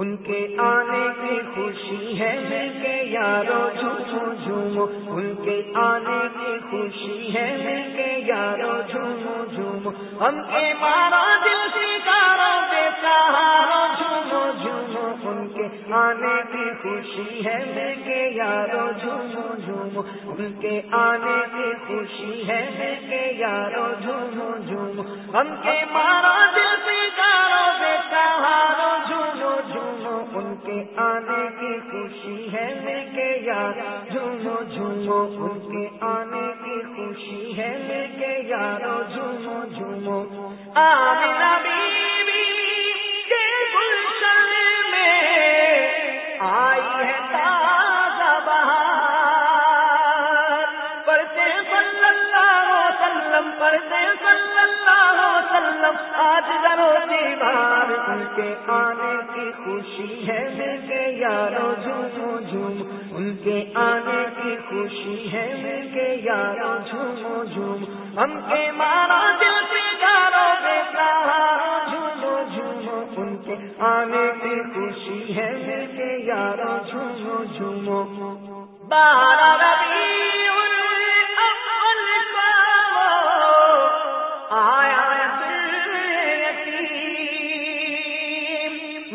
ان کے آنے کی خوشی ہے مل کے یارو جھومو جھومو ان کے آنے کی خوشی ہے مل کے یارو جھومو جھومو ہم کے مارا دل سکارو بے سہارو جھومو جھومو ان کے آنے کی خوشی ہے مل کے یارو جھومو جھومو ان کے آنے کی خوشی ہے مل کے یارو جھومو جھومو ہم کے مارا دل سکارو کہا جھومو جھومو ان کے آنے کی خوشی ہے مل کے یار۔ جھومو جھومو ان کے آنے کی خوشی ہے مل کے یارو۔ جھومو جھومو آمنا بھی کے آنے کی خوشی ہے مل کے یارو جھومو جھوم ان کے آنے کی خوشی ہے مل کے یارو جھومو جھوم ہم کے مارا دل سے یارو بے سہارو جھومو جھومو ان کے آنے کی خوشی ہے مل کے یارو جھومو جھومو بارہ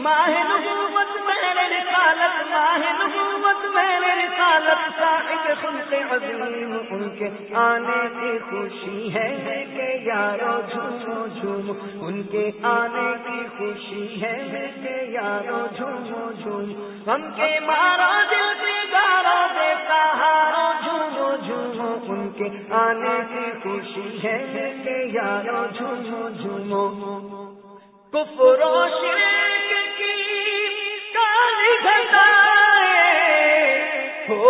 ماہ نبوت میرے رسالت، ماہ نبوت میرے رسالت صاحب خلق عظیم، ان کے آنے کی خوشی ہے مل کے یارو جھومو جھوم ان کے آنے کی خوشی ہے مل کے یارو جھومو جھوم ہم کے مارا دل سے گارو بے سہارو جھومو جھومو، ان کے آنے کی خوشی ہے مل کے یارو جھومو جھومو۔ کفر و شرک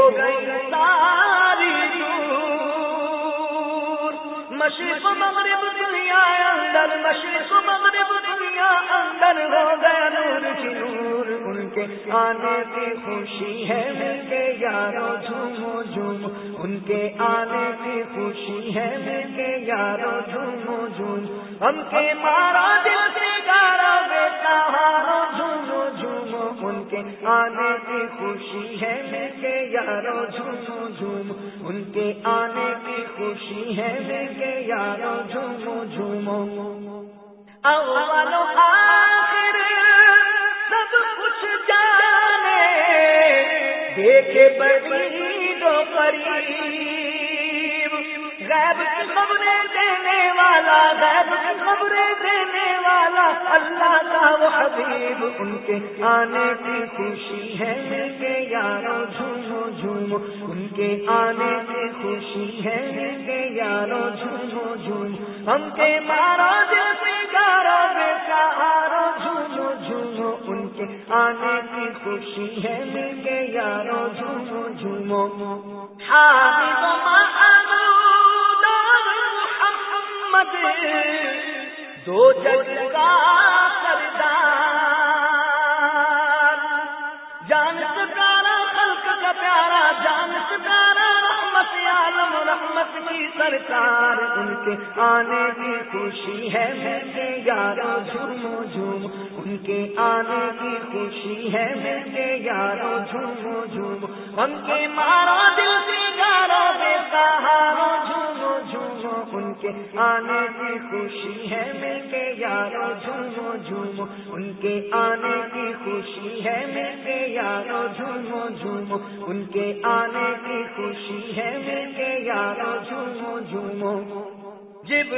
گئی ساری دور۔ مشرق مغرب دنیا اندر، مشرق مغرب دنیا اندر ہو گیا نور کی نور۔ ان کے آنے کی خوشی ہے، مل کے یارو جھومو جھوم ان کے آنے کی خوشی ہے، مل کے یارو جھومو جھوم ہم کے مارا دل سے گارا بے سہارو جھومو۔ کے آنے کی خوشی ہے مل کے یارو جھومو جھوم۔ ان کے آنے کی خوشی ہے مل کے یارو جھومو جھومو اول و آخر سب کچھ جانے۔ دیکھے بڑی دو قریب۔ غیب کی خبریں دینے والا غیب کی خبریں دینے والا، اللہ کا وہ حبیب ان کے آنے کی خوشی ہے، مل کے یارو جھومو جھومو، ان کے آنے کی خوشی ہے، مل کے یارو جھومو جھوم ہم کے مارو دل سے گارو بے سہارو جھومو جھومو، ان کے آنے کی خوشی ہے، مل کے یارو جھومو جھومو۔ حامد محمود اور محمد دو جگ کا سردار۔ جان سے پیارا خلق کا پیارا، جان سے پیارا رحمت عالم رحمت کی سرکار۔ ان کے آنے کی خوشی ہے مل کے یارو جھومو جھوم۔ ان کے آنے کی خوشی ہے مل کے یارو جھومو جھوم۔ ہم کے مارا آنے کی خوشی ہے، مل کے یارو جھومو جھومو۔ ان کے آنے کی خوشی ہے، مل کے یارو جھومو جھومو۔ ان کے آنے کی خوشی ہے، مل کے یارو جھومو جھومو۔ جب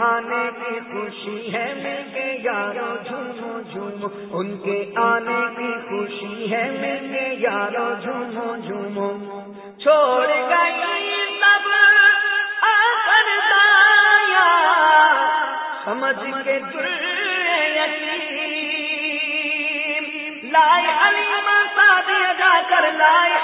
آنے کی خوشی ہے، مل کے یارو جھومو جھومو۔ ان کے آنے کی خوشی ہے، مل کے یارو جھومو جھومو۔ چھوڑ گئی سب آخر دایا۔ سمجھ کے در یتیم لائے علیما سادی ادا کر لائے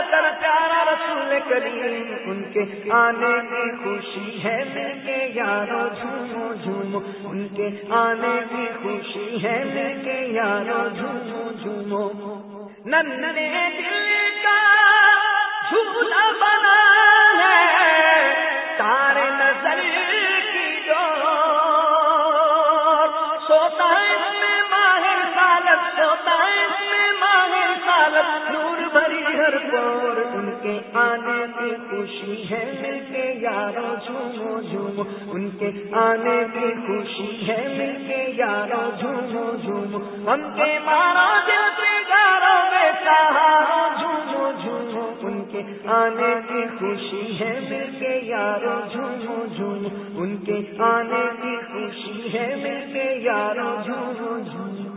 کر پیارا رسول کریم۔ ان کے آنے کی خوشی ہے، مل کے یارو جھومو جھومو۔ ان کے آنے کی خوشی ہے، مل کے یارو جھومو جھومو۔ نن دل کا جھولا کے آنے کی خوشی ہے مل کے یارو جھومو جھومو۔ ان کے آنے کی خوشی ہے مل کے یارو جھومو جھومو۔ ہم کے مارا دل سے گارو میں سہارو جھومو جھومو۔ ان کے آنے کی خوشی ہے مل کے یارو جھومو جھومو۔ ان کے آنے کی خوشی ہے مل کے یارو جھومو جھومو۔